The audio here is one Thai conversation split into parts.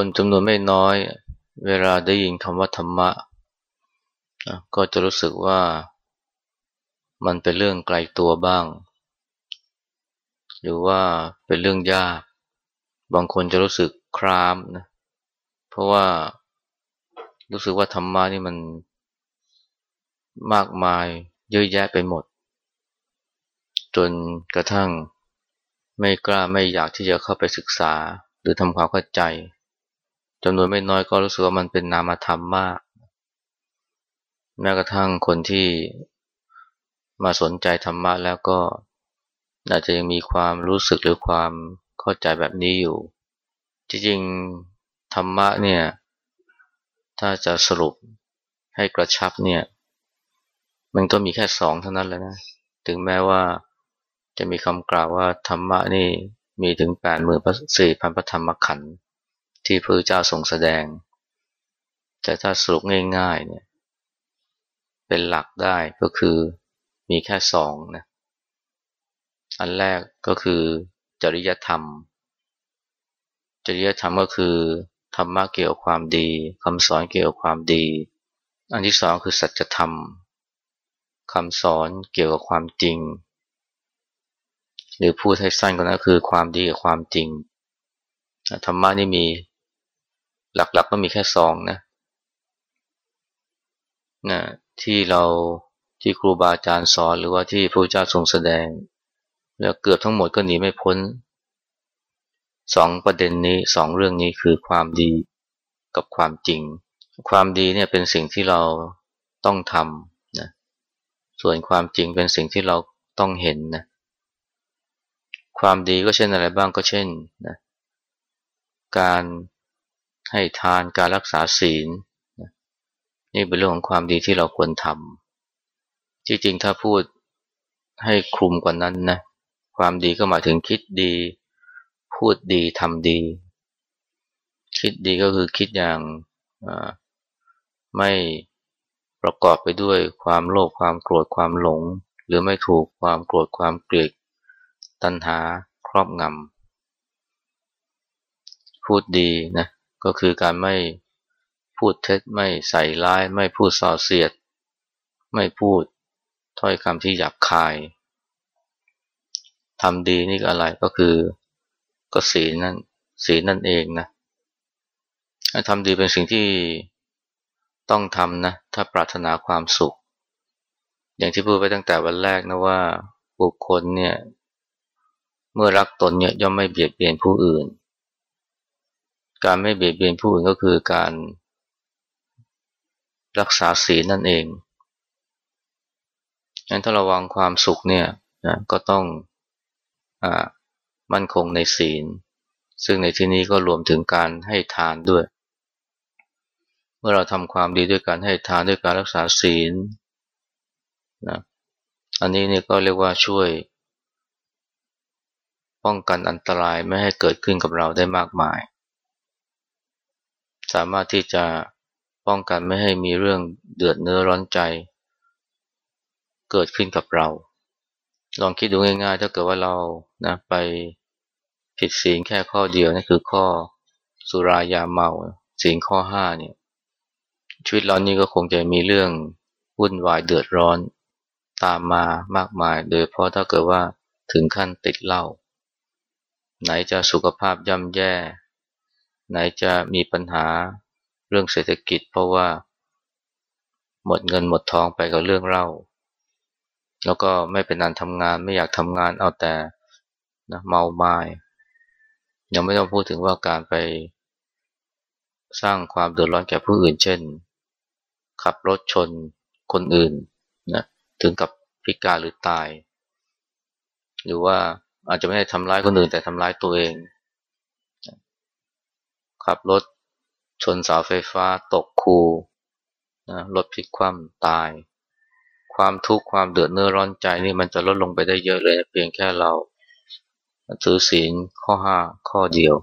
คนจำนวนไม่น้อย เวลาได้ยินคำว่าธรรมะ ก็จะรู้สึกว่ามันเป็นเรื่องไกลตัวบ้าง หรือว่าเป็นเรื่องยาก บางคนจะรู้สึกครามนะเพราะว่ารู้สึกว่าธรรมะนี่มันมากมายเยอะแยะไปหมด จนกระทั่งไม่กล้าไม่อยากที่จะเข้าไปศึกษาหรือทำความเข้าใจ จำนวนไม่น้อยก็รู้สึกว่ามันเป็นนามธรรมมาก แม้กระทั่งคนที่มาสนใจธรรมะแล้วก็อาจจะยังมีความรู้สึกหรือความเข้าใจแบบนี้อยู่ จริงๆธรรมะเนี่ยถ้าจะสรุปให้กระชับเนี่ย มันก็มีแค่สองเท่านั้นแหละนะ ถึงแม้ว่าจะมีคำกล่าวว่าธรรมะนี่มีถึงแปดหมื่นสี่พันพระธรรมขันธ์ ที่พระเจ้าทรงแสดง แต่ถ้าสรุปง่ายๆเนี่ยเป็นหลักได้ก็คือมีแค่สองนะอันแรกก็คือจริยธรรม จริยธรรมก็คือธรรมะเกี่ยวกับความดีคำสอนเกี่ยวกับความดี อันที่สองคือสัจธรรมคำสอนเกี่ยวกับความจริง หรือพูดให้สั้นกว่านั้นคือความดีกับความจริงธรรมะนี่มี หลักๆกก็มีแค่สองนะนะที่เราที่ครูบาอาจารย์สอนหรือว่าที่พระเจ้าทรงแสดง แล้วเกือบทั้งหมดก็หนีไม่พ้นสองประเด็นนี้สองเรื่องนี้คือความดีกับความจริง ความดีเนี่ยเป็นสิ่งที่เราต้องทำนะส่วนความจริงเป็นสิ่งที่เราต้องเห็นนะความดีก็เช่นอะไรบ้างก็เช่นนะการ ให้ทานการรักษาศีล นี่เป็นเรื่องของความดีที่เราควรทำที่จริงถ้าพูดให้คลุมกว่านั้นนะความดีก็หมายถึงคิดดี พูดดีทำดี คิดดีก็คือคิดอย่างไม่ประกอบไปด้วยความโลภความโกรธความหลง หรือไม่ถูกความโกรธความเกลียดตัณหาครอบงำพูดดีนะ ก็คือการไม่พูดเท็จไม่ใส่ร้าย ไม่พูดส่อเสียด ไม่พูดถ้อยคำที่หยาบคายทำดีนี่อะไรก็คือก็ศีลนั่นศีลนั่นเองนะทำดีเป็นสิ่งที่ต้องทำนะถ้าปรารถนาความสุข อย่างที่พูดไปตั้งแต่วันแรกนะว่าบุคคลเนี่ยเมื่อรักตนเนี่ยย่อมไม่เบียดเบียนผู้อื่น การไม่เบียดเบียนผู้อื่นก็คือการรักษาศีลนั่นเองงั้นถ้าระวังความสุขเนี่ยนะก็ต้องอมั่นคงในศีล ซึ่งในที่นี้ก็รวมถึงการให้ทานด้วย เมื่อเราทำความดีด้วยการให้ทานด้วยการรักษาศีลนะอันนี้นี่ก็เรียกว่าช่วย ป้องกันอันตรายไม่ให้เกิดขึ้นกับเราได้มากมาย สามารถที่จะป้องกันไม่ให้มีเรื่องเดือดเนื้อร้อนใจ เกิดขึ้นกับเรา ลองคิดดูง่ายๆ ถ้าเกิดว่าเรานะไปผิดศีลแค่ข้อเดียวนั่นคือข้อสุรายาเมาศีลข้อห้าเนี่ยชีวิตเรานี่ก็คงจะมีเรื่องวุ่นวายเดือดร้อนตามมามากมาย โดยเพราะถ้าเกิดว่าถึงขั้นติดเหล้าไหนจะสุขภาพย่ำแย่ ไหนจะมีปัญหาเรื่องเศรษฐกิจ เพราะว่า หมดเงินหมดทองไปกับเรื่องเล่า แล้วก็ไม่เป็นอันทำงานไม่อยากทำงานเอาแต่นะเมาไม้ยังไม่ต้องพูดถึงว่าการไป สร้างความเดือดร้อนแก่ผู้อื่น เช่น ขับรถชนคนอื่นนะถึงกับพิการหรือตาย หรือว่าอาจจะไม่ได้ทำร้ายคนอื่นแต่ทำร้ายตัวเอง ขับรถชนเสาไฟฟ้าตกคูนะรถพลิกคว่ำตาย ความทุกข์ความเดือดเนื้อร้อนใจนี่มันจะลดลงไปได้เยอะเลยเพียงแค่เราถือศีลข้อห้าข้อเดียว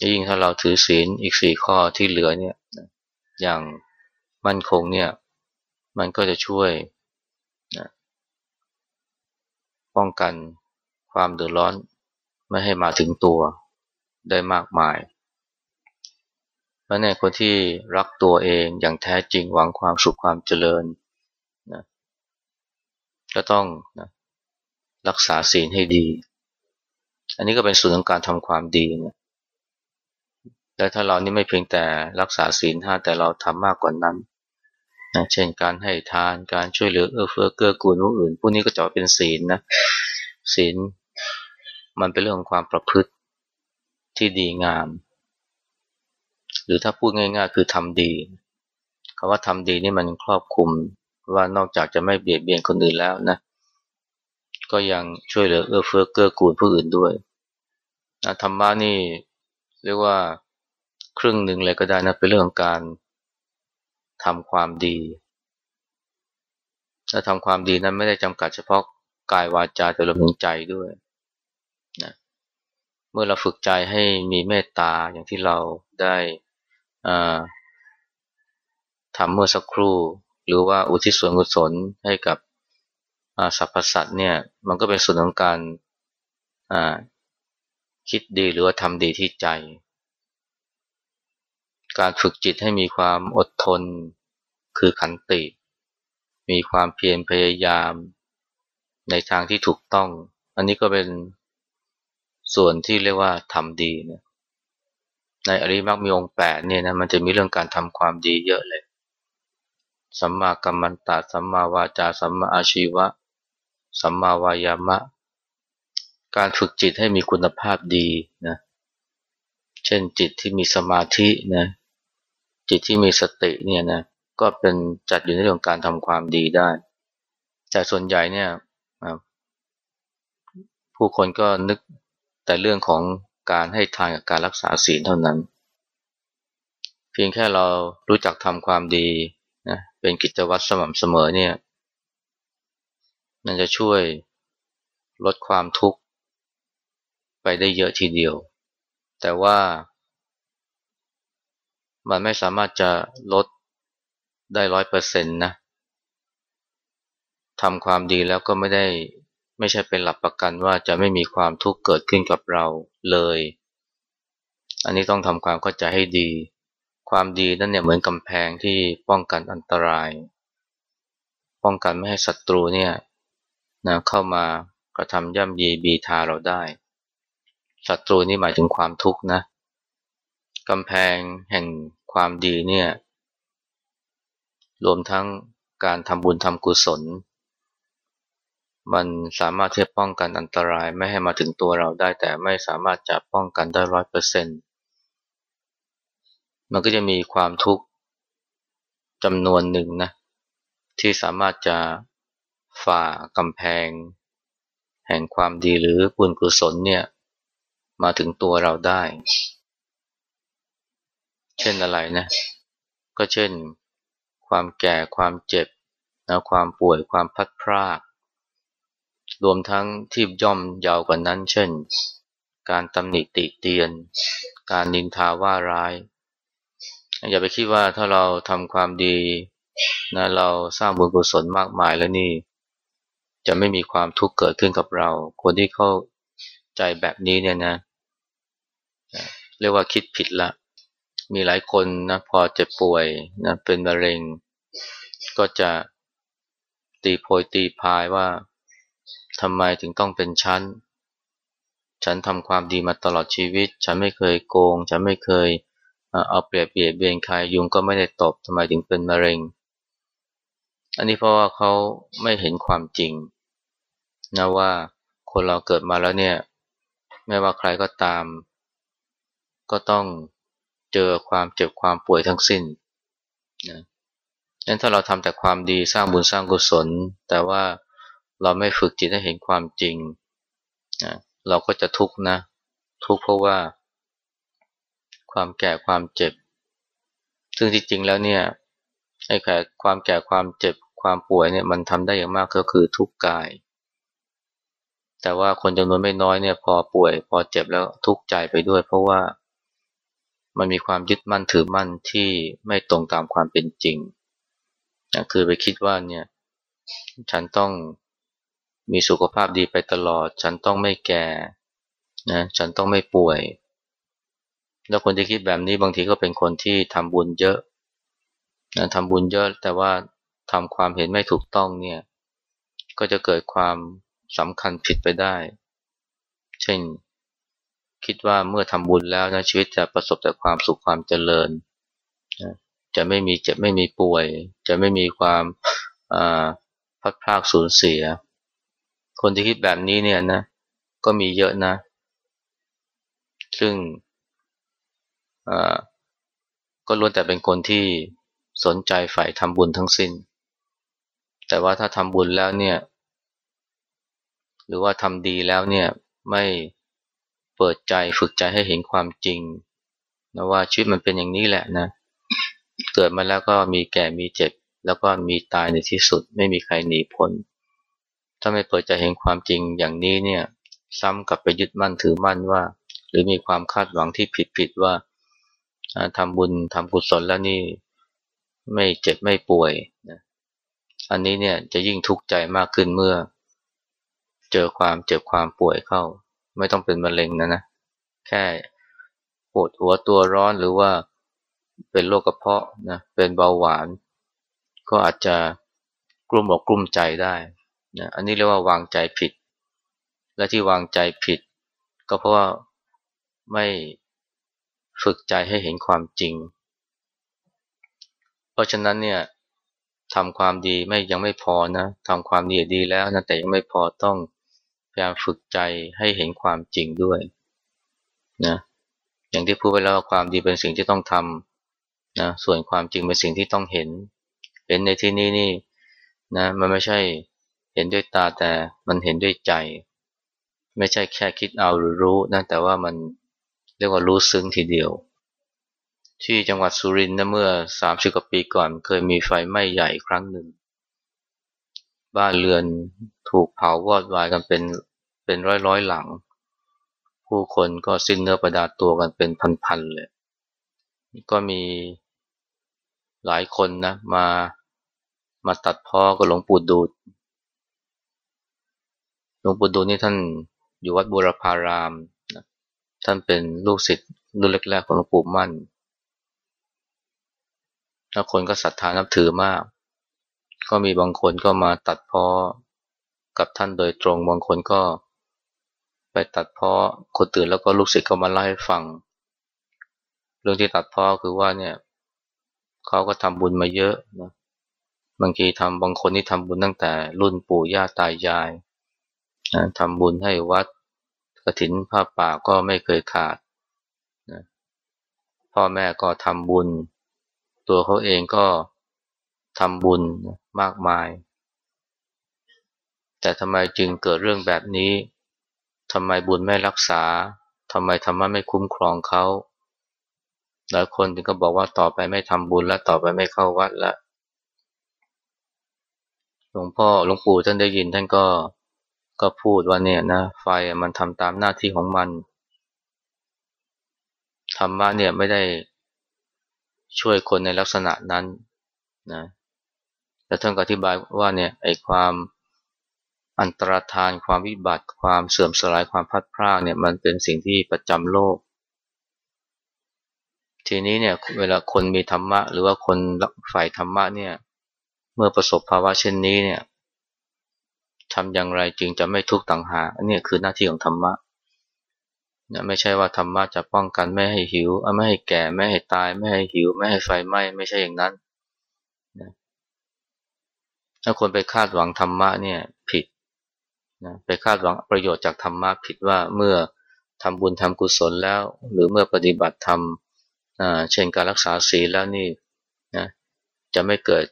ยิ่งถ้าเราถือศีลอีกสี่ข้อที่เหลือเนี่ยอย่างมั่นคงเนี่ยมันก็จะช่วยนะป้องกันความเดือดร้อนไม่ให้มาถึงตัวได้มากมาย ราะเนี่ยคนที่รักตัวเองอย่างแท้จริงหวังความสุขความเจริญนะก็ต้องนะรักษาศีลให้ดี อันนี้ก็เป็นส่วนของการทำความดีนะและถ้าเรานี่ไม่เพียงแต่รักษาศีลห้าแต่เราทำมากกว่านั้นนะเช่นการให้ทานการช่วยเหลือเอื้อเฟื้อเกื้อกูลผู้อื่น พวกนี้ก็จะเป็นศีลนะศีลมันเป็นเรื่องของความประพฤติที่ดีงาม หรือถ้าพูดง่าย ๆ คือทำดีคำว่าทำดีนี่มันครอบคลุมว่านอกจากจะไม่เบียดเบียนคนอื่นแล้วนะ ก็ยังช่วยเหลือเอื้อเฟื้อเกื้อกูลผู้อื่นด้วยนะธรรมะนี่เรียกว่าครึ่งหนึ่งเลยก็ได้นะเป็นเรื่องของการทำความดีและทำความดีนั้นไม่ได้จำกัดเฉพาะกายวาจาแต่รวมถึงใจด้วยนะเมื่อเราฝึกใจให้มีเมตตาอย่างที่เราได้ ทำเมื่อสักครู่ หรือว่าอุทิศส่วนกุศลให้กับสรรพสัตว์เนี่ยมันก็เป็นส่วนของการคิดดีหรือว่าทำดีที่ใจ การฝึกจิตให้มีความอดทนคือขันติ มีความเพียรพยายามในทางที่ถูกต้อง อันนี้ก็เป็นส่วนที่เรียกว่าทำดีเนี่ย ในอริมักมีองค์แปดเนี่ยนะมันจะมีเรื่องการทำความดีเยอะเลย สัมมากัมมันตะสัมมาวาจา สัมมาอาชีวะ สัมมาวายามะ การฝึกจิตให้มีคุณภาพดีนะ เช่นจิตที่มีสมาธินะ จิตที่มีสติเนี่ยนะ ก็เป็นจัดอยู่ในเรื่องการทำความดีได้ แต่ส่วนใหญ่เนี่ยผู้คนก็นึกแต่เรื่องของ การให้ทานกับการรักษาศีลเท่านั้น เพียงแค่เรารู้จักทำความดีนะเป็นกิจวัตรสม่ำเสมอเนี่ยนั่นจะช่วยลดความทุกข์ไปได้เยอะทีเดียว แต่ว่า มันไม่สามารถจะลดได้ร้อยเปอร์เซ็นต์นะทำความดีแล้วก็ไม่ได้ ไม่ใช่เป็นหลักประกันว่าจะไม่มีความทุกข์เกิดขึ้นกับเราเลย อันนี้ต้องทำความเข้าใจให้ดี ความดีนั่นเนี่ยเหมือนกำแพงที่ป้องกันอันตราย ป้องกันไม่ให้ศัตรูเนี่ยนะเข้ามากระทำย่ำยีบีทาเราได้ศัตรูนี่หมายถึงความทุกข์นะกำแพงแห่งความดีเนี่ยรวมทั้งการทำบุญทำกุศล มันสามารถที่จะป้องกันอันตรายไม่ให้มาถึงตัวเราได้ แต่ไม่สามารถจะป้องกันได้ร้อยเปอร์เซ็นต์มันก็จะมีความทุกข์จำนวนหนึ่งนะที่สามารถจะฝ่ากำแพง แห่งความดีหรือบุญกุศลเนี่ยมาถึงตัวเราได้ เช่นอะไรนะ ก็เช่น ความแก่ความเจ็บนะความป่วยความพัดพราก รวมทั้งที่ย่อมยาวกว่านั้น เช่น การตำหนิติเตียน การนินทาว่าร้าย อย่าไปคิดว่าถ้าเราทำความดีนะเราสร้างบุญกุศลมากมายแล้วนี่ จะไม่มีความทุกข์เกิดขึ้นกับเรา คนที่เข้าใจแบบนี้เนี่ยนะ เรียกว่าคิดผิดละ มีหลายคนนะพอเจ็บป่วยนะเป็นมะเร็ง ก็จะตีโพยตีพายว่า ทำไมถึงต้องเป็นฉันฉันทำความดีมาตลอดชีวิต ฉันไม่เคยโกง ฉันไม่เคยเอาเปรียบเบียดเบียนใครยุงก็ไม่ได้ตบทำไมถึงเป็นมะเร็ง อันนี้เพราะว่าเขาไม่เห็นความจริงนะว่าคนเราเกิดมาแล้วเนี่ยไม่ว่าใครก็ตาม ก็ต้องเจอความเจ็บความป่วยทั้งสิ้นนะงั้นถ้าเราทำแต่ความดีสร้างบุญสร้างกุศล แต่ว่า เราไม่ฝึกจิตให้เห็นความจริงนะเราก็จะทุกข์นะ ทุกข์เพราะว่า ความแก่ความเจ็บ ซึ่งจริงๆแล้วเนี่ยไอ้แก่ความแก่ความเจ็บความป่วยเนี่ยมันทำได้อย่างมากก็คือทุกข์กาย แต่ว่าคนจำนวนไม่น้อยเนี่ยพอป่วย พอเจ็บแล้วทุกข์ใจไปด้วย เพราะว่ามันมีความยึดมั่นถือมั่นที่ไม่ตรงตามความเป็นจริงนะคือไปคิดว่าเนี่ยฉันต้อง มีสุขภาพดีไปตลอด ฉันต้องไม่แก่นะฉันต้องไม่ป่วย แล้วคนที่คิดแบบนี้บางทีก็เป็นคนที่ทำบุญเยอะนะทำบุญเยอะ แต่ว่าทำความเห็นไม่ถูกต้องเนี่ย ก็จะเกิดความสำคัญผิดไปได้ เช่น คิดว่าเมื่อทำบุญแล้วนะชีวิตจะประสบแต่ความสุขความเจริญนะจะไม่มีเจ็บไม่มีป่วย จะไม่มีความพัดพลากสูญเสีย คนที่คิดแบบนี้เนี่ยนะ ก็มีเยอะนะ ซึ่งก็ล้วนแต่เป็นคนที่สนใจฝ่ายทำบุญทั้งสิ้น แต่ว่าถ้าทำบุญแล้วเนี่ย หรือว่าทำดีแล้วเนี่ยไม่เปิดใจฝึกใจให้เห็นความจริงนะว่าชีวิตมันเป็นอย่างนี้แหละนะ เกิดมาแล้วก็มีแก่มีเจ็บ แล้วก็มีตายในที่สุด ไม่มีใครหนีพ้น ถ้าไม่เปิดใจเห็นความจริงอย่างนี้เนี่ยซ้ำกับไปยึดมั่นถือมั่นว่า หรือมีความคาดหวังที่ผิดผิดว่าทำบุญทำกุศลแล้วนี่ไม่เจ็บไม่ป่วยนะอันนี้เนี่ยจะยิ่งทุกข์ใจมากขึ้นเมื่อ เจอความเจ็บความป่วยเข้า ไม่ต้องเป็นมะเร็งนะนะแค่ปวดหัวตัวร้อนหรือว่าเป็นโรคกระเพาะนะเป็นเบาหวาน ก็อาจจะกลุ้มอกกลุ้มใจได้ นะอันนี้เรียกว่าวางใจผิด และที่วางใจผิด ก็เพราะว่าไม่ฝึกใจให้เห็นความจริง เพราะฉะนั้นเนี่ยทำความดีไม่ยังไม่พอนะทำความดีดีแล้วนะแต่ยังไม่พอต้องพยายามฝึกใจให้เห็นความจริงด้วยนะอย่างที่พูดไปแล้วความดีเป็นสิ่งที่ต้องทำนะส่วนความจริงเป็นสิ่งที่ต้องเห็น เห็นในที่นี้นี่นะมันไม่ใช่ เห็นด้วยตาแต่มันเห็นด้วยใจ ไม่ใช่แค่คิดเอาหรือรู้นะแต่ว่ามันเรียกว่ารู้ซึ้งทีเดียว ที่จังหวัดสุรินทร์นะเมื่อสามสิบกว่าปีก่อนเคยมีไฟไหม้ใหญ่ครั้งหนึ่ง บ้านเรือนถูกเผาวอดวายกันเป็นเป็นร้อยร้อยหลัง ผู้คนก็สิ้นเนื้อประดาตัวกันเป็นพันๆเลยก็มีหลายคนนะมามาตัดพ่อกับหลวงปู่ดูด หลวงปู่ดูลนี่ท่านอยู่วัดบุรพารามท่านเป็นลูกศิษย์รุ่นแรกๆของหลวงปู่มั่นแล้วคนก็ศรัทธานับถือมาก ก็มีบางคนก็มาตัดพ้อกับท่านโดยตรง บางคนก็ไปตัดพ้อคนตื่นแล้วก็ลูกศิษย์ก็มาเล่าให้ฟัง เรื่องที่ตัดพ้อคือว่าเนี่ยเขาก็ทำบุญมาเยอะนะ บางทีทำบางคนที่ทำบุญตั้งแต่รุ่นปู่ย่าตายาย ทำบุญให้วัดกระถินผ้าป่าก็ไม่เคยขาดนะพ่อแม่ก็ทำบุญ ตัวเขาเองก็ทำบุญมากมาย แต่ทำไมจึงเกิดเรื่องแบบนี้ทำไมบุญไม่รักษาทำไมธรรมะไม่คุ้มครองเขาหลายคนถึงก็บอกว่าต่อไปไม่ทำบุญแล้วต่อไปไม่เข้าวัดล้วหลวงพ่อหลวงปู่ท่านได้ยินท่านก็ ก็พูดว่าเนี่ยนะไฟมันทำตามหน้าที่ของมันธรรมะเนี่ยไม่ได้ช่วยคนในลักษณะนั้นนะแต่ท่านก็อธิบายว่าเนี่ยไอ้ความอันตรธานความวิบัติความเสื่อมสลายความพัดพรากเนี่ยมันเป็นสิ่งที่ประจำโลก ทีนี้เนี่ยเวลาคนมีธรรมะ หรือว่าคนฝ่ายธรรมะเนี่ยเมื่อประสบภาวะเช่นนี้เนี่ย ทำอย่างไรจึงจะไม่ทุกข์ต่างหากอันนี้คือหน้าที่ของธรรมะนะไม่ใช่ว่าธรรมะจะป้องกันไม่ให้หิว ไม่ให้แก่ ไม่ให้ตาย ไม่ให้หิว ไม่ให้ไฟไหม้ ไม่ใช่อย่างนั้นนะถ้าคนไปคาดหวังธรรมะเนี่ยผิดนะไปคาดหวังประโยชน์จากธรรมะผิดว่าเมื่อทำบุญทำกุศลแล้ว หรือเมื่อปฏิบัติธรรมเช่นการรักษาศีลแล้วนี่นะจะไม่เกิด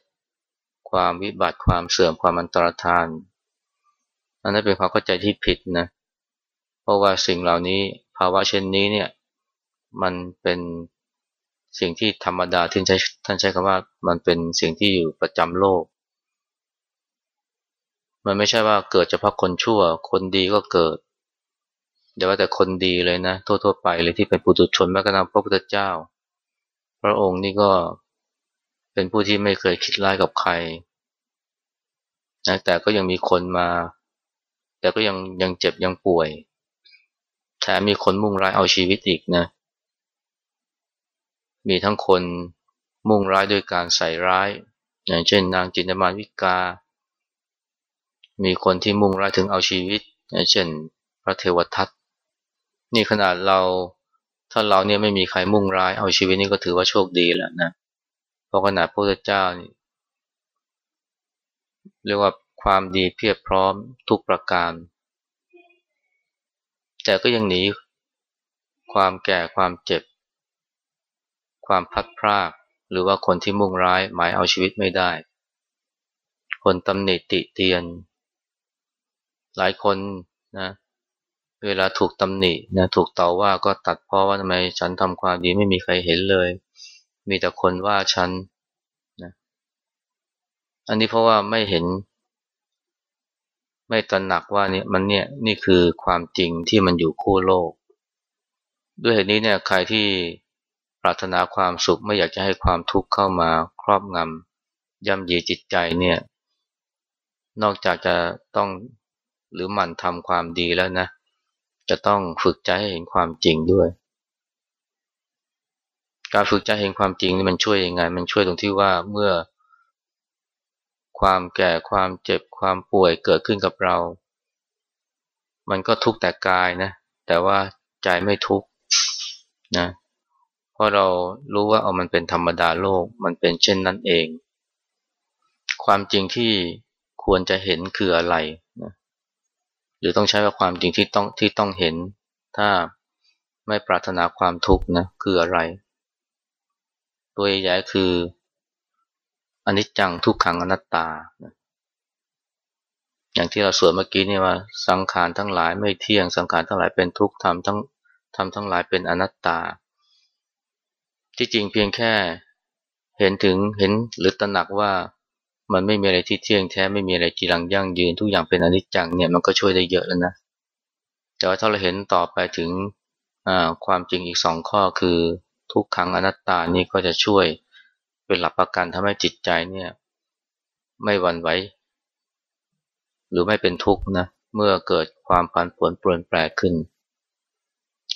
ความวิบัติความเสื่อมความอันตรธาน อันนั้นเป็นความเข้าใจที่ผิดนะ เพราะว่าสิ่งเหล่านี้ภาวะเช่นนี้เนี่ยมันเป็นสิ่งที่ธรรมดาที่ใช้ท่านใช้คำว่ามันเป็นสิ่งที่อยู่ประจำโลก มันไม่ใช่ว่าเกิดเฉพาะคนชั่ว คนดีก็เกิดเดี๋ยวว่าแต่คนดีเลยนะทั่วๆไปเลยที่เป็นปุถุชนแม้กระทั่งพระพุทธเจ้า พระองค์นี่ก็เป็นผู้ที่ไม่เคยคิดร้ายกับใครนะแต่ก็ยังมีคนมา แต่ก็ยังยังเจ็บยังป่วยแถมมีคนมุ่งร้ายเอาชีวิตอีกนะ มีทั้งคนมุ่งร้ายด้วยการใส่ร้าย อย่างเช่น นางจินตมานวิกา มีคนที่มุ่งร้ายถึงเอาชีวิต อย่างเช่น พระเทวทัต นี่ขนาดเรา ถ้าเราเนี่ยไม่มีใครมุ่งร้ายเอาชีวิตนี่ก็ถือว่าโชคดีแล้วนะ เพราะขนาดพระเจ้านี่เรียกว่า ความดีเพียบพร้อมทุกประการ แต่ก็ยังหนีความแก่ความเจ็บ ความพัดพราก หรือว่าคนที่มุ่งร้ายหมายเอาชีวิตไม่ได้ คนตำหนิติเตียน หลายคนนะเวลาถูกตำหนินะถูกต่อว่าก็ตัดเพราะว่าทำไมฉันทำความดีไม่มีใครเห็นเลย มีแต่คนว่าฉันนะอันนี้เพราะว่าไม่เห็น ไม่ตระหนักว่าเนี่ยมันเนี่ยนี่คือความจริงที่มันอยู่คู่โลก ด้วยเหตุนี้เนี่ยใครที่ปรารถนาความสุขไม่อยากจะให้ความทุกข์เข้ามาครอบงำย่ำยีจิตใจเนี่ย นอกจากจะต้องหรือหมั่นทำความดีแล้วนะ จะต้องฝึกใจให้เห็นความจริงด้วย การฝึกใจเห็นความจริงนี่มันช่วยยังไง มันช่วยตรงที่ว่าเมื่อ ความแก่ความเจ็บความป่วยเกิดขึ้นกับเรา มันก็ทุกข์แต่กายนะ แต่ว่าใจไม่ทุกข์นะเพราะเรารู้ว่าเอามันเป็นธรรมดาโลกมันเป็นเช่นนั้นเอง ความจริงที่ควรจะเห็นคืออะไรนะหรือต้องใช้ว่าความจริงที่ต้องที่ต้องเห็น ถ้าไม่ปรารถนาความทุกข์นะคืออะไร ตัวใหญ่คือ อนิจจังทุกขังอนัตตา อย่างที่เราสวดเมื่อกี้นี่ว่าสังขารทั้งหลายไม่เที่ยงสังขารทั้งหลายเป็นทุกข์ทำทั้งทำทั้งหลายเป็นอนัตตา ที่จริงเพียงแค่เห็นถึงเห็นหรือตระหนักว่ามันไม่มีอะไรที่เที่ยงแท้ไม่มีอะไรจีรังยั่งยืนทุกอย่างเป็นอนิจจังเนี่ยมันก็ช่วยได้เยอะแล้วนะแต่ว่าถ้าเราเห็นต่อไปถึงความจริงอีกสองข้อคือทุกขังอนัตตานี่ก็จะช่วย เป็นหลักประกันทำให้จิตใจเนี่ย ไม่หวั่นไหวหรือไม่เป็นทุกข์นะเมื่อเกิดความผันผวนเปลี่ยนแปลขึ้น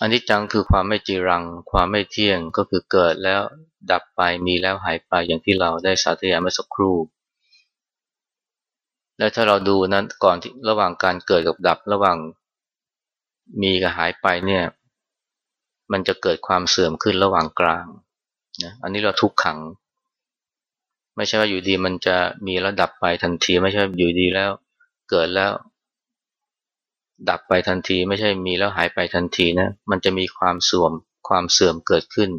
อันนี้จังคือความไม่จีรัง ความไม่เที่ยงก็คือเกิดแล้วดับไปมีแล้วหายไปอย่างที่เราได้สาธยายเมื่อสักครู่ และถ้าเราดูนั้นก่อนที่ระหว่างการเกิดกับดับระหว่างมีกับหายไปเนี่ย มันจะเกิดความเสื่อมขึ้นระหว่างกลางนะอันนี้เราทุกขัง ไม่ใช่ว่าอยู่ดีมันจะมีแล้วดับไปทันที ไม่ใช่อยู่ดีแล้ว เกิดแล้ว ดับไปทันที ไม่ใช่มีแล้วหายไปทันทีนะ มันจะมีความเสื่อมความเสื่อมเกิดขึ้น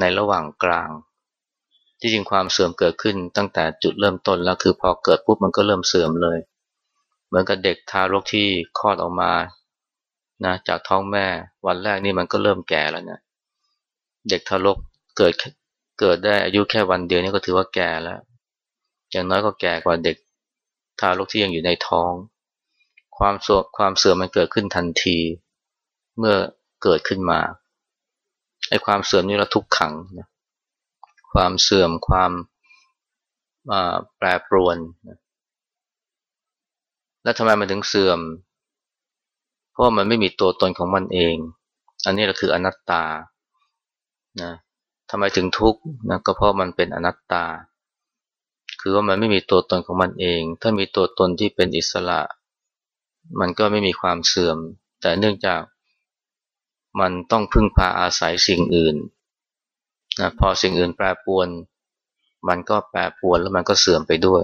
ในระหว่างกลาง ที่จริงความเสื่อมเกิดขึ้นตั้งแต่จุดเริ่มต้นแล้วคือพอเกิดปุ๊บมันก็เริ่มเสื่อมเลย เหมือนกับเด็กทารกที่คลอดออกมานะจากท้องแม่วันแรกนี่มันก็เริ่มแก่แล้วนะเด็กทารกเกิด เกิดได้อายุแค่วันเดียวนี่ก็ถือว่าแก่แล้ว อย่างน้อยก็แก่กว่าเด็ก ทารกที่ยังอยู่ในท้อง ความเสื่อมความเสื่อมมันเกิดขึ้นทันที เมื่อเกิดขึ้นมา ไอ้ความเสื่อมนี่เราทุกขังนะความเสื่อมความแปรปรวนนะแล้วทำไมมันถึงเสื่อม เพราะมันไม่มีตัวตนของมันเอง อันนี้เราคืออนัตตา นะ ทำไมถึงทุกข์นะก็เพราะมันเป็นอนัตตา คือว่ามันไม่มีตัวตนของมันเอง ถ้ามีตัวตนที่เป็นอิสระ มันก็ไม่มีความเสื่อม แต่เนื่องจากมันต้องพึ่งพาอาศัยสิ่งอื่นนะพอสิ่งอื่นแปรปวน มันก็แปรปวนแล้วมันก็เสื่อมไปด้วย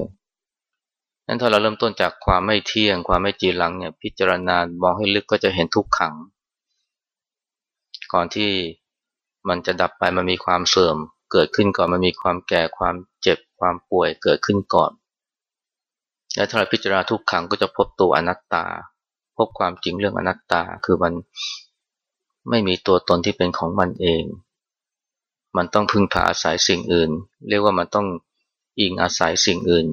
นั้นถ้าเราเริ่มต้นจากความไม่เที่ยง ความไม่จีรังเนี่ยพิจารณามองให้ลึกก็จะเห็นทุกขัง ก่อนที่ มันจะดับไปมันมีความเสื่อม เกิดขึ้นก่อนมันมีความแก่ความเจ็บความป่วยเกิดขึ้นก่อน และถ้าเราพิจารณาทุกขังก็จะพบตัวอนัตตา พบความจริงเรื่องอนัตตาคือมันไม่มีตัวตนที่เป็นของมันเอง มันต้องพึ่งพาอาศัยสิ่งอื่น เรียกว่ามันต้องอิงอาศัยสิ่งอื่น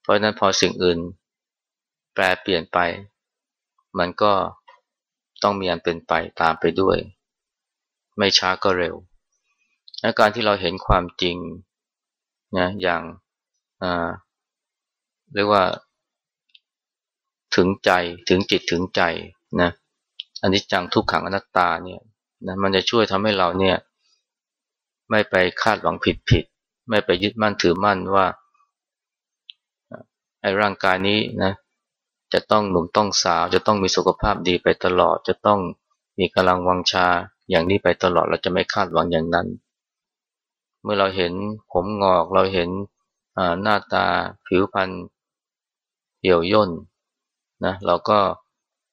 เพราะนั้นพอสิ่งอื่น แปลเปลี่ยนไป มันก็ต้องมีอันเป็นไปตามไปด้วย ไม่ช้าก็เร็วและการที่เราเห็นความจริงนะอย่างเรียกว่าถึงใจถึงจิตถึงใจนะอันนี้จังทุกขังอนัตตาเนี่ยนะมันจะช่วยทำให้เราเนี่ยไม่ไปคาดหวังผิดผิด ไม่ไปยึดมั่นถือมั่นว่าไอ้ร่างกายนี้นะจะต้องหนุ่มต้องสาว จะต้องมีสุขภาพดีไปตลอด จะต้องมีกำลังวังชา อย่างนี้ไปตลอดเราจะไม่คาดหวังอย่างนั้น เมื่อเราเห็นผมงอกเราเห็นหน้าตาผิวพรรณเหี่ยวย่นนะเราก็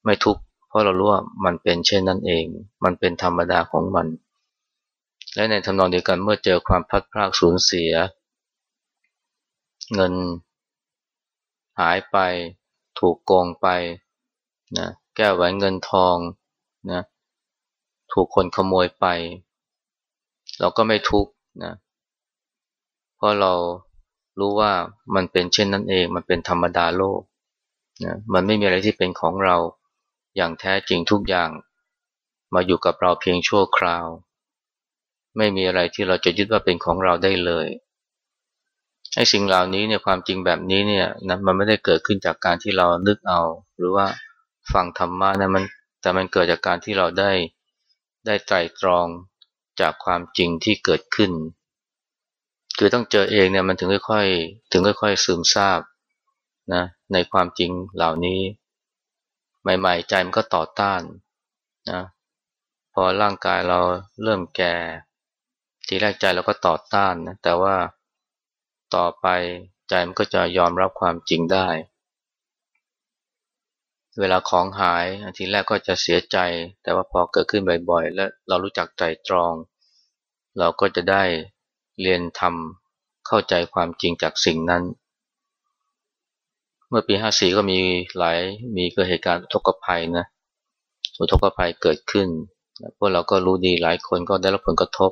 ไม่ทุกข์เพราะเรารู้ว่ามันเป็นเช่นนั้นเอง มันเป็นธรรมดาของมัน และในทำนองเดียวกันเมื่อเจอความพัดพลาดสูญเสีย เงินหายไป ถูกโกงไปนะแก้วแหวนเงินทองนะ ถูกคนขโมยไป เราก็ไม่ทุกข์นะ เพราะเรารู้ว่ามันเป็นเช่นนั้นเอง มันเป็นธรรมดาโลกนะมันไม่มีอะไรที่เป็นของเราอย่างแท้จริงทุกอย่าง มาอยู่กับเราเพียงชั่วคราว ไม่มีอะไรที่เราจะยึดว่าเป็นของเราได้เลยไอ้สิ่งเหล่านี้เนี่ยความจริงแบบนี้เนี่ยนะมันไม่ได้เกิดขึ้นจากการที่เรานึกเอา หรือว่าฟังธรรมะนะมันแต่มันเกิดจากการที่เราได้ ได้ไตรตรองจากความจริงที่เกิดขึ้น คือต้องเจอเองเนี่ยมันถึงค่อยๆถึงค่อยๆซึมซาบนะในความจริงเหล่านี้ ใหม่ๆใจมันก็ต่อต้านนะพอร่างกายเราเริ่มแก่ ทีแรกใจเราก็ต่อต้านนะแต่ว่าต่อไปใจมันก็จะยอมรับความจริงได้ เวลาของหายทีแรกก็จะเสียใจ แต่ว่าพอเกิดขึ้นบ่อยๆ และเรารู้จักใจตรอง เราก็จะได้เรียนทำเข้าใจความจริงจากสิ่งนั้น เมื่อปี 54 ก็มีหลายมีเกิดเหตุการณ์อุทกภัยนะอุทกภัยเกิดขึ้นพวกเราก็รู้ดีหลายคนก็ได้รับผลกระทบ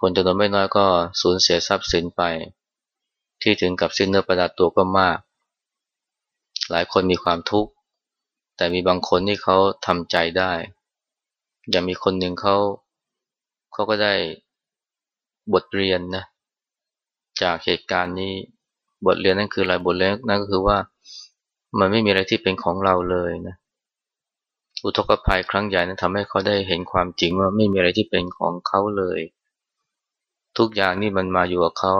คนจำนวนไม่น้อยก็สูญเสียทรัพย์สินไป ที่ถึงกับสิ้นเนื้อประดาตัวก็มาก หลายคนมีความทุกข์ แต่มีบางคนที่เขาทำใจได้ อย่างมีคนหนึ่งเขาเขาก็ได้บทเรียนนะจากเหตุการณ์นี้บทเรียนนั่นคืออะไรบทเรียนนั่นก็คือว่ามันไม่มีอะไรที่เป็นของเราเลยนะอุทกภัยครั้งใหญ่นั้นทำให้เขาได้เห็นความจริงว่าไม่มีอะไรที่เป็นของเขาเลย ทุกอย่างนี่มันมาอยู่กับเขา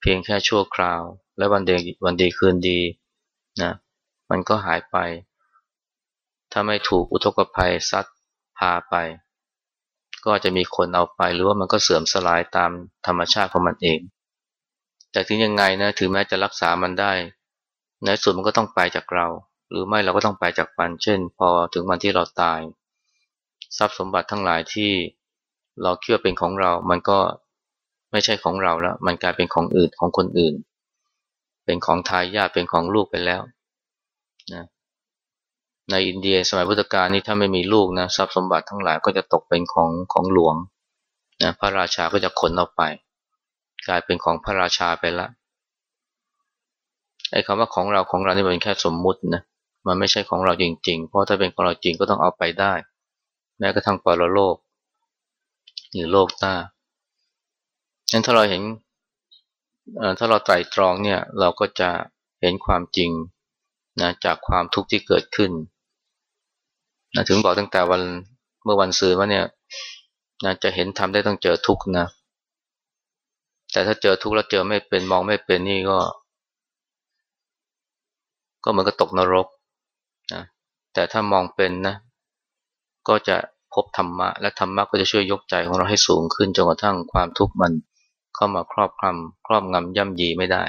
เพียงแค่ชั่วคราว และวันเดีวันดีคืนดี นะมันก็หายไป ถ้าไม่ถูกอุทกภัยซัดพาไป ก็จะมีคนเอาไปหรือว่ามันก็เสื่อมสลายตามธรรมชาติของมันเอง แต่ถึงยังไงนะถึงแม้จะรักษามันได้ ในสุดมันก็ต้องไปจากเรา หรือไม่เราก็ต้องไปจากมัน เช่น พอถึงวันที่เราตาย ทรัพย์สมบัติทั้งหลายที่เราเชื่อเป็นของเรา มันก็ไม่ใช่ของเราแล้ว มันกลายเป็นของอื่นของคนอื่น เป็นของทายาทเป็นของลูกไปแล้วนะในอินเดียสมัยพุทธกาลนี่ถ้าไม่มีลูกนะทรัพย์สมบัติทั้งหลายก็จะตกเป็นของของหลวงนะพระราชาก็จะขนออกไป กลายเป็นของพระราชาไปละไอ้คำว่าของเราของเรานี่เป็นแค่สมมุตินะมันไม่ใช่ของเราจริง ๆ เพราะถ้าเป็นของเราจริงก็ต้องเอาไปได้ แม้กระทั่งปรโลก หรือโลกหน้างั้นถ้าเราเห็น ถ้าเราไตรตรองเนี่ยเราก็จะเห็นความจริงนะจากความทุกข์ที่เกิดขึ้นนะถึงบอกตั้งแต่วันเมื่อวันซื้อว่าเนี่ยนะจะเห็นทำได้ต้องเจอทุกข์นะ แต่ถ้าเจอทุกข์แล้วเจอไม่เป็นมองไม่เป็นนี่ก็ ก็เหมือนกับตกนรกนะแต่ถ้ามองเป็นนะ ก็จะพบธรรมะ และธรรมะก็จะช่วยยกใจของเราให้สูงขึ้นจนกระทั่งความทุกข์มัน เข้ามาครอบคลุมครอบงำย่ำยีไม่ได้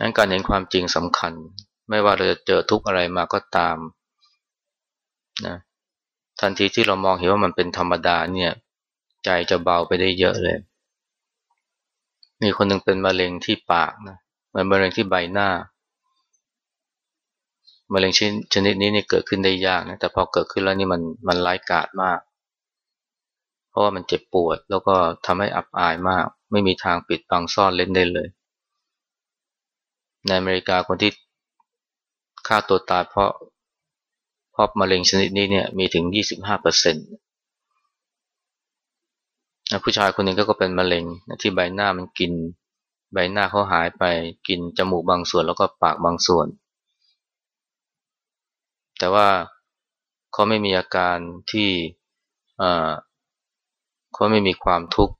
นั้นการเห็นความจริงสำคัญ ไม่ว่าเราจะเจอทุกอะไรมาก็ตามนะทันทีที่เรามองเห็นว่ามันเป็นธรรมดาเนี่ย ใจจะเบาไปได้เยอะเลย มีคนหนึ่งเป็นมะเร็งที่ปากนะมันมะเร็งที่ใบหน้ามะเร็งชนิดนี้นี่เกิดขึ้นได้ยากนะแต่พอเกิดขึ้นแล้วนี่มันมันร้ายกาจมาก ราะว่ามันเจ็บปวด แล้วก็ทำให้อับอายมาก ไม่มีทางปิดบังซ่อนเล่นได้เลย ในอเมริกาคนที่ฆ่าตัวตายเพราะเพราะมะเร็งชนิดนี้เนี่ยมีถึง 25เปอร์เซ็นต์ผู้ชายคนหนึ่งก็เป็นมะเร็งที่ใบหน้ามันกิน ใบหน้าเขาหายไปกินจมูกบางส่วนแล้วก็ปากบางส่วน แต่ว่าเขาไม่มีอาการที่ เขาไม่มีความทุกข์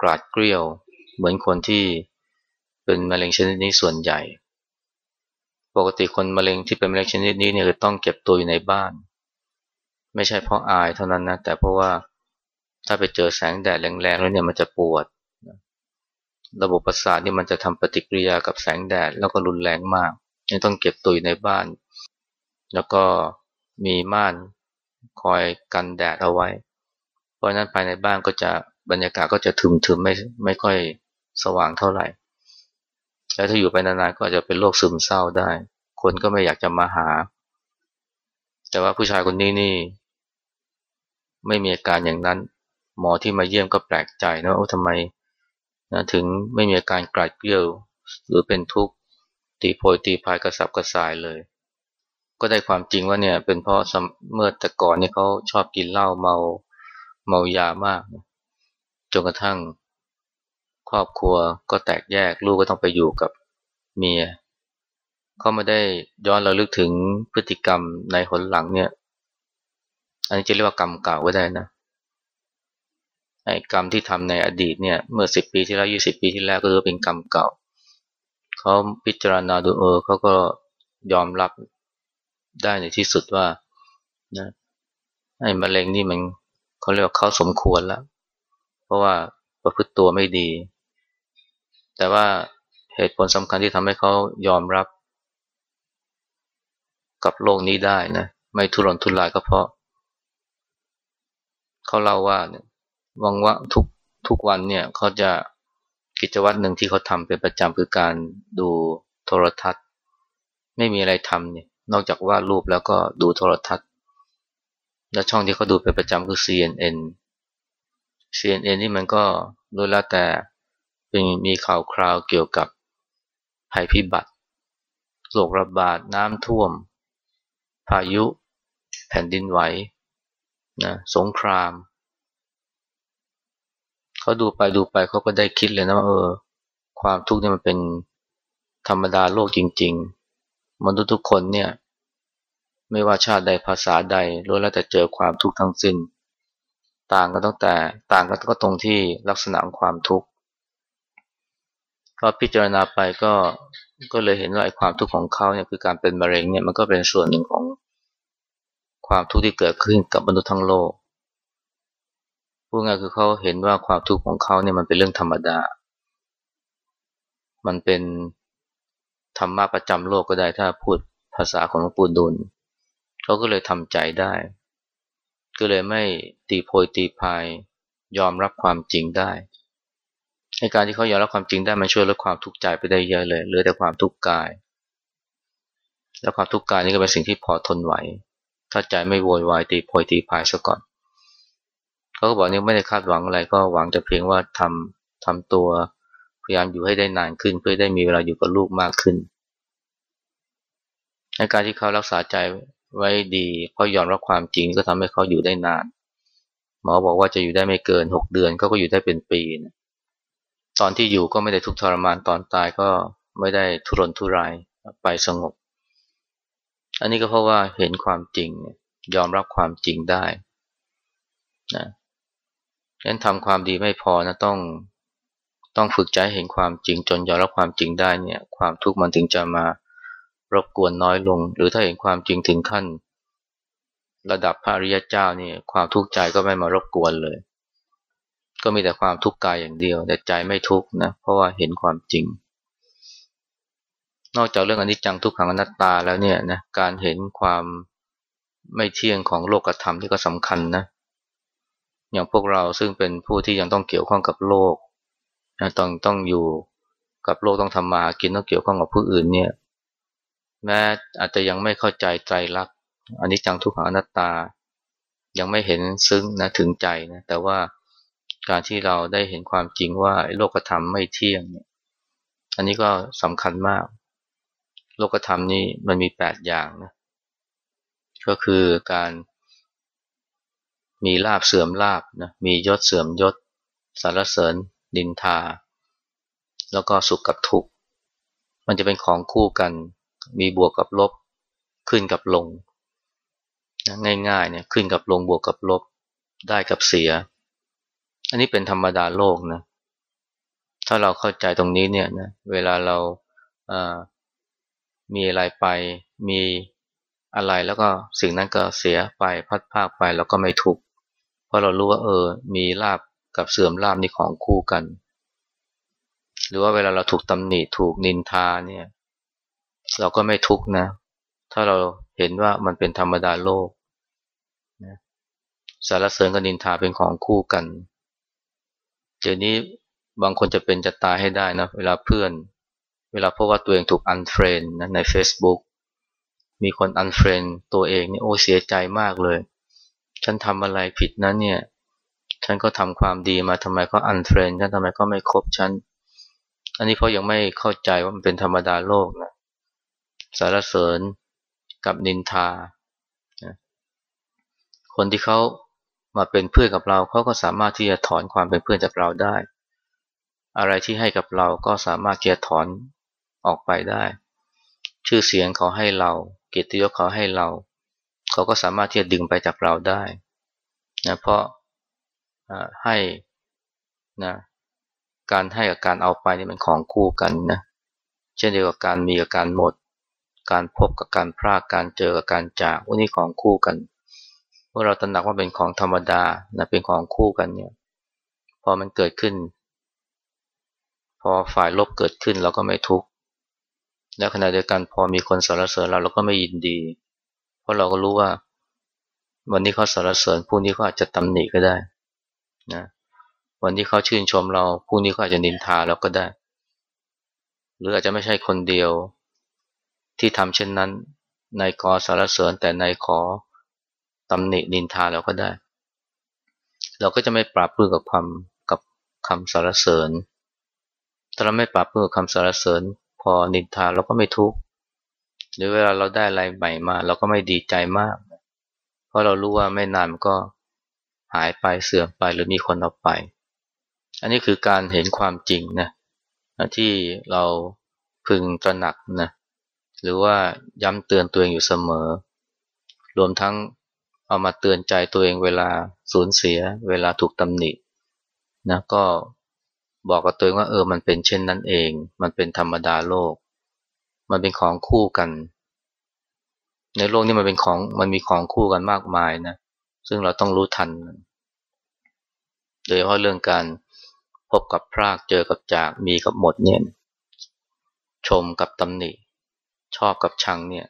กราดเกลียว เหมือนคนที่เป็นมะเร็งชนิดนี้ส่วนใหญ่ ปกติคนมะเร็งที่เป็นมะเร็งชนิดนี้เนี่ยจะต้องเก็บตัวอยู่ในบ้าน ไม่ใช่เพราะอายเท่านั้นนะแต่เพราะว่าถ้าไปเจอแสงแดดแรงๆแล้วเนี่ยมันจะปวด ระบบประสาทนี่มันจะทำปฏิกิริยากับแสงแดดแล้วก็รุนแรงมากยังต้องเก็บตัวอยู่ในบ้าน แล้วก็มีม่านคอยกันแดดเอาไว้ เพราะนั้นภายในบ้านก็จะบรรยากาศก็จะทึมๆไม่ไม่ค่อยสว่างเท่าไหร่ แล้วถ้าอยู่ไปนานๆก็อาจจะเป็นโรคซึมเศร้าได้ คนก็ไม่อยากจะมาหา แต่ว่าผู้ชายคนนี้นี่ ไม่มีอาการอย่างนั้น หมอที่มาเยี่ยมก็แปลกใจนะว่าทำไมนะถึงไม่มีอาการกลาดเกลียวหรือเป็นทุกข์ตีโพยตีพายกระสับกระส่ายเลย ก็ได้ความจริงว่าเนี่ยเป็นเพราะเมื่อแต่ก่อนนี่เขาชอบกินเหล้าเมา เมายามากจนกระทั่ง ครอบครัวก็แตกแยกลูกก็ต้องไปอยู่กับเมียเขาไม่ได้ย้อนเราลึกถึงพฤติกรรมในหนหลังเนี่ย อันนี้จะเรียกว่ากรรมเก่าก็ได้นะไอ้กรรมที่ทำในอดีตเนี่ย เมื่อสิบปีที่แล้วยี่สิบปีที่แล้วก็ถือเป็นกรรมเก่าเขาพิจารณาดูเออเขาก็ยอมรับได้ในที่สุดว่านะไอ้มะเร็งนี่มัน เขาเรียกว่าเขาสมควรแล้ว เพราะว่าประพฤติตัวไม่ดี แต่ว่าเหตุผลสำคัญที่ทำให้เขายอมรับ กับโลกนี้ได้นะ ไม่ทุรนทุรายก็เพราะ เขาเล่าว่าเนี่ยวังว่าทุกทุกวันเนี่ยเขาจะกิจวัตรหนึ่งที่เขาทำเป็นประจำคือการดูโทรทัศน์ ไม่มีอะไรทำเนี่ยนอกจากวาดรูปแล้วก็ดูโทรทัศน์ และช่องที่เขาดูเป็นประจำคือ CNN CNN นี่มันก็รู้แล้วแต่เป็นมีข่าวคราวเกี่ยวกับภัยพิบัติโรคระบาดน้ำท่วม พายุ แผ่นดินไหวนะสงคราม เขาดูไปดูไปเขาก็ได้คิดเลยนะว่าเออ ความทุกข์เนี่ยมันเป็นธรรมดาโลกจริง ๆ มนุษย์ทุกคนเนี่ย ไม่ว่าชาติใดภาษาใดล้วนแล้วแต่เจอความทุกข์ทั้งสิ้น ต่างกันตั้งแต่ต่างกันก็ตรงที่ลักษณะของความทุกข์พอพิจารณาไปก็ก็เลยเห็นว่าไอ้ความทุกข์ของเขาเนี่ยคือการเป็นมะเร็งเนี่ยมันก็เป็นส่วนหนึ่งของความทุกข์ที่เกิดขึ้นกับมนุษย์ทั้งโลกพูดง่ายคือเขาเห็นว่าความทุกข์ของเขาเนี่ยมันเป็นเรื่องธรรมดา มันเป็นธรรมะประจำโลกก็ได้ถ้าพูดภาษาของหลวงปู่ดุล เขาก็เลยทำใจได้ ก็เลยไม่ตีโพยตีพายยอมรับความจริงได้ในการที่เขายอมรับความจริงได้มันช่วยลดความทุกข์ใจไปได้เยอะเลยเหลือแต่ความทุกข์กาย แล้วความทุกข์กายนี่ก็เป็นสิ่งที่พอทนไหว ถ้าใจไม่โวยวายตีโพยตีพายซะก่อนเขาก็บอกนี่ไม่ได้คาดหวังอะไรก็หวังจะเพียงว่าทำทำตัวพยายามอยู่ให้ได้นานขึ้น เพื่อได้มีเวลาอยู่กับลูกมากขึ้นในการที่เขารักษาใจ ไว้ดีเพราะยอมรับความจริงก็ทำให้เขาอยู่ได้นาน หมอบอกว่าจะอยู่ได้ไม่เกินหกเดือนเขาก็อยู่ได้เป็นปีนะตอนที่อยู่ก็ไม่ได้ทุกทรมานตอนตายก็ไม่ได้ทุรนทุรายไปสงบ อันนี้ก็เพราะว่าเห็นความจริง ยอมรับความจริงได้นะฉะนั้นทำความดีไม่พอนะต้องต้องฝึกใจเห็นความจริงจนยอมรับความจริงได้เนี่ย ความทุกข์มันถึงจะมา รบกวนน้อยลง หรือถ้าเห็นความจริงถึงขั้น ระดับพระริยเจ้านี่ความทุกข์ใจก็ไม่มารบกวนเลย ก็มีแต่ความทุกข์กายอย่างเดียว แต่ใจไม่ทุกข์นะเพราะว่าเห็นความจริง นอกจากเรื่องอนิจจังทุกขังอนัตตาแล้วเนี่ยนะการเห็นความไม่เที่ยงของโลกธรรมที่ก็สำคัญนะอย่างพวกเราซึ่งเป็นผู้ที่ยังต้องเกี่ยวข้องกับโลกนะต้องต้องอยู่กับโลกต้องทำมากินต้องเกี่ยวข้องกับผู้อื่นเนี่ย แม้อาจจะยังไม่เข้าใจใจรักอันนี้จังทุกขังอนัตตา ยังไม่เห็นซึ้งนะถึงใจนะแต่ว่าการที่เราได้เห็นความจริงว่าโลกธรรมไม่เที่ยงเนี่ยอันนี้ก็สำคัญมาก โลกธรรมนี่มันมีแปดอย่างนะก็คือการมีลาบเสื่อมลาบนะมียศเสื่อมยศสารเสริญ ดินทา แล้วก็สุขกับทุกข์มันจะเป็นของคู่กัน มีบวกกับลบ ขึ้นกับลงง่ายๆเนี่ยขึ้นกับลงบวกกับลบ ได้กับเสีย อันนี้เป็นธรรมดาโลกนะถ้าเราเข้าใจตรงนี้เนี่ยนะเวลาเราามีอะไรไปมีอะไรแล้วก็สิ่งนั้นก็เสียไปพัดภาคไปแล้วก็ไม่ทุกข์เพราะเรารู้ว่าเออ มีลาบกับเสื่อมลาบนี่ของคู่กัน หรือว่าเวลาเราถูกตำหนิถูกนินทาเนี่ย เราก็ไม่ทุกข์นะ ถ้าเราเห็นว่ามันเป็นธรรมดาโลกนะสารเสริญกับนินทาเป็นของคู่กัน เดี๋ยวนี้บางคนจะเป็นจะตายให้ได้นะ เวลาเพื่อน เวลาพบว่าตัวเองถูก unfriend นะใน Facebook มีคน unfriend ตัวเองนี่โอ้เสียใจมากเลย ฉันทำอะไรผิดนะเนี่ย ฉันก็ทำความดีมาทำไมก็ unfriend ฉันทำไมก็ไม่คบฉัน อันนี้เพราะยังไม่เข้าใจว่ามันเป็นธรรมดาโลกนะ สรรเสริญกับนินทา คนที่เขามาเป็นเพื่อนกับเราเขาก็สามารถที่จะถอนความเป็นเพื่อนจากเราได้ อะไรที่ให้กับเราก็สามารถที่จะถอนออกไปได้ ชื่อเสียงเขาให้เรา เกียรติยศเขาให้เรา เขาก็สามารถที่จะดึงไปจากเราได้นะเพราะให้นะการให้กับการเอาไปนี่มันของคู่กันนะเช่นเดียวกับการมีกับการหมด การพบกับการพรากการเจอกับการจากวันนี้ของคู่กันเมื่อเราตระหนักว่าเป็นของธรรมดานะเป็นของคู่กันเนี่ยพอมันเกิดขึ้น พอฝ่ายลบเกิดขึ้นเราก็ไม่ทุกข์และขณะเดียวกันพอมีคนสรรเสริญเราเราก็ไม่ยินดี เพราะเราก็รู้ว่า วันนี้เขาสรรเสริญพรุ่งนี้เขาอาจจะตำหนิก็ได้นะวันที่เขาชื่นชมเราพรุ่งนี้เขาอาจจะนินทาเราก็ได้ หรืออาจจะไม่ใช่คนเดียว ที่ทำเช่นนั้นในกอสารเสริญแต่ในขอตำหนินินทาเราก็ได้ เราก็จะไม่ปรับเพื่อกับความกับคำสารเสริญ ถ้าเราไม่ปรับเพื่อคำสารเสริญ พอนินทาเราก็ไม่ทุกข์หรือเวลาเราได้อะไรใหม่มา เราก็ไม่ดีใจมาก เพราะเรารู้ว่าไม่นานมันก็หายไปเสื่อมไปหรือมีคนเอาไป อันนี้คือการเห็นความจริงนะที่เราพึงตระหนักนะ หรือว่าย้ำเตือนตัวเองอยู่เสมอ รวมทั้งเอามาเตือนใจตัวเองเวลาสูญเสีย เวลาถูกตำหนินะก็บอกกับตัวเองว่าเออมันเป็นเช่นนั้นเอง มันเป็นธรรมดาโลก มันเป็นของคู่กัน ในโลกนี้มันเป็นของมันมีของคู่กันมากมายนะซึ่งเราต้องรู้ทัน โดยเฉพาะเรื่องการพบกับพรากเจอกับจากมีกับหมดเนี่ยชมกับตำหนิ ชอบกับชังเนี่ย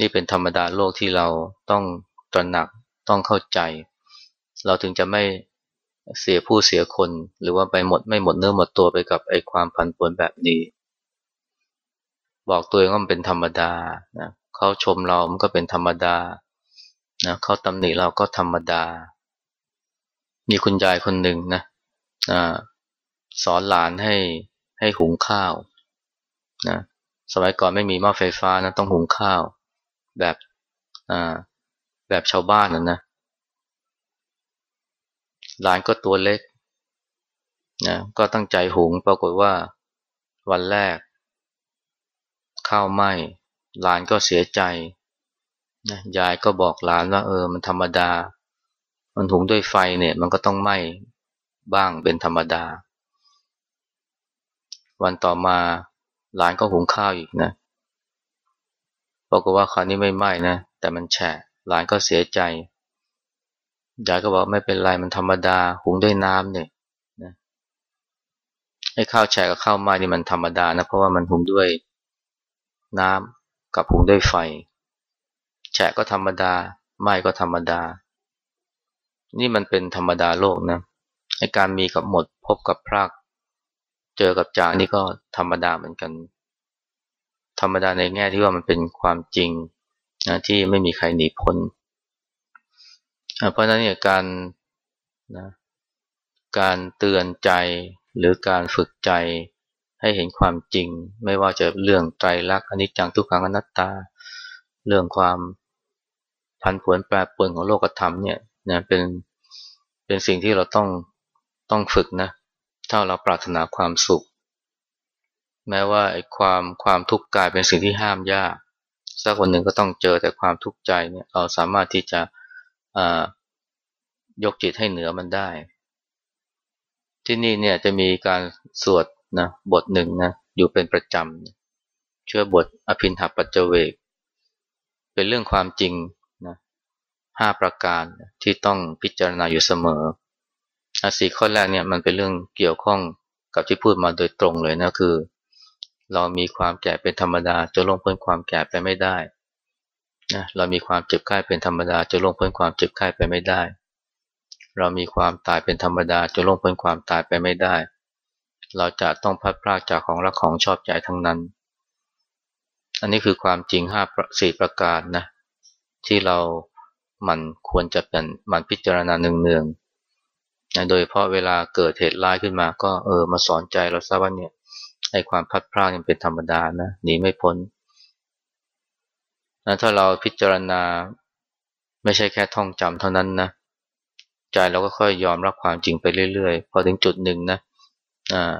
นี่เป็นธรรมดาโลกที่เราต้องตระหนักต้องเข้าใจ เราถึงจะไม่เสียผู้เสียคน หรือว่าไปหมดไม่หมดเนื้อหมดตัวไปกับไอ้ความพันปวนแบบนี้ บอกตัวเองว่ามันเป็นธรรมดานะเขาชมเรามันก็เป็นธรรมดานะเขาตำหนิเราก็ธรรมดา มีคุณยายคนหนึ่งนะนะสอนหลานให้ให้หุงข้าวนะ สมัยก่อนไม่มีหม้อไฟฟ้านะต้องหุงข้าว แบบอ่าแบบชาวบ้านนะนะหลานก็ตัวเล็กนะก็ตั้งใจหุงปรากฏว่าวันแรก ข้าวไหม้หลานก็เสียใจนะยายก็บอกหลานว่าเออมันธรรมดา มันหุงด้วยไฟเนี่ย มันก็ต้องไหม้บ้างเป็นธรรมดา วันต่อมา หลานก็หุงข้าวอีกนะปรากว่าคราวนี้ไม่ไหม้นะ แต่มันแฉะหลานก็เสียใจยายก็บอกไม่เป็นไรมันธรรมดา หุงด้วยน้ำเนี่ยนะไอ้ข้าวแฉะกับข้าวไหม้นี่มันธรรมดานะเพราะว่ามันหุงด้วยน้ำกับหุงด้วยไฟ แฉะก็ธรรมดาไหม้ก็ธรรมดา นี่มันเป็นธรรมดาโลกนะไอ้การมีกับหมดพบกับพราก เจอกับจานี่ก็ธรรมดาเหมือนกัน ธรรมดาในแง่ที่ว่ามันเป็นความจริงนะที่ไม่มีใครหนีพ้น เพราะนั้นเนี่ยการนะการเตือนใจหรือการฝึกใจให้เห็นความจริง ไม่ว่าจะเรื่องไตรลักษณ์อนิจจังทุกขังอนัตตา เรื่องความพันผวนแปรปรวนของโลกธรรมเนี่ยนะเป็นเป็นสิ่งที่เราต้องต้องฝึกนะ ถ้าเราปรารถนาความสุข แม้ว่าไอ้ความความทุกข์กายเป็นสิ่งที่ห้ามยากสักวันหนึ่งก็ต้องเจอแต่ความทุกข์ใจเนี่ยเราสามารถที่จะยกจิตให้เหนือมันได้ ที่นี่เนี่ยจะมีการสวดนะบทหนึ่งนะอยู่เป็นประจำเชื่อบทอภินหปัจเจเวก เป็นเรื่องความจริงนะห้าประการที่ต้องพิจารณาอยู่เสมอ สี่ข้อแรกเนี่ยมันเป็นเรื่องเกี่ยวข้องกับที่พูดมาโดยตรงเลยนะคือ เรามีความแก่เป็นธรรมดาจะล่วงพ้นความแก่ไปไม่ได้นะเรามีความเจ็บไข้เป็นธรรมดาจะล่วงพ้นความเจ็บไข้ไปไม่ได้ เรามีความตายเป็นธรรมดาจะล่วงพ้นความตายไปไม่ได้ เราจะต้องพัดพรากจากของรักของชอบใจทั้งนั้น อันนี้คือความจริงห้าสี่ประการนะที่เรามันควรจะเป็นมันพิจารณาเนืองๆ นะโดยเพราะเวลาเกิดเหตุร้ายขึ้นมา ก็เออมาสอนใจเราซะว่าเนี่ยไอ้ความพัดพรากยังเป็นธรรมดานะหนีไม่พ้นนะถ้าเราพิจารณาไม่ใช่แค่ท่องจำเท่านั้นนะใจเราก็ค่อยยอมรับความจริงไปเรื่อยๆ พอถึงจุดหนึ่งนะอ่า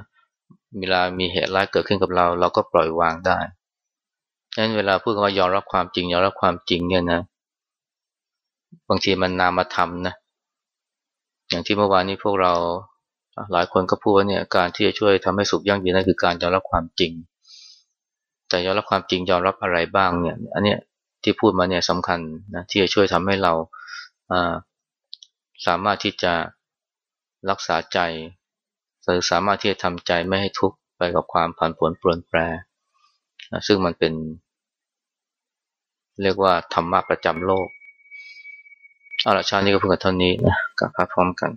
เวลามีเหตุร้ายเกิดขึ้นกับเรา เราก็ปล่อยวางได้ดังนั้นเวลาพูดว่ายอมรับความจริงยอมรับความจริงเนี่ยนะ บางทีมันนามธรรมนะ อย่างที่เมื่อวานนี้พวกเราหลายคนก็พูดว่าเนี่ยการที่จะช่วยทำให้สุขยั่งยืนนั่นคือการยอมรับความจริง แต่ยอมรับความจริงยอมรับอะไรบ้างเนี่ยอันเนี้ยที่พูดมาเนี่ยสำคัญนะที่จะช่วยทำให้เราสามารถที่จะรักษาใจหรือสามารถที่จะทำใจไม่ให้ทุกข์ไปกับความผันผวนปรนแปร ซึ่งมันเป็น เรียกว่าธรรมะประจำโลก เอาละชาตินี้ก็เพิ่งเท่านี้นะกับพาพร้อมกัน